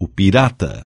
o pirata.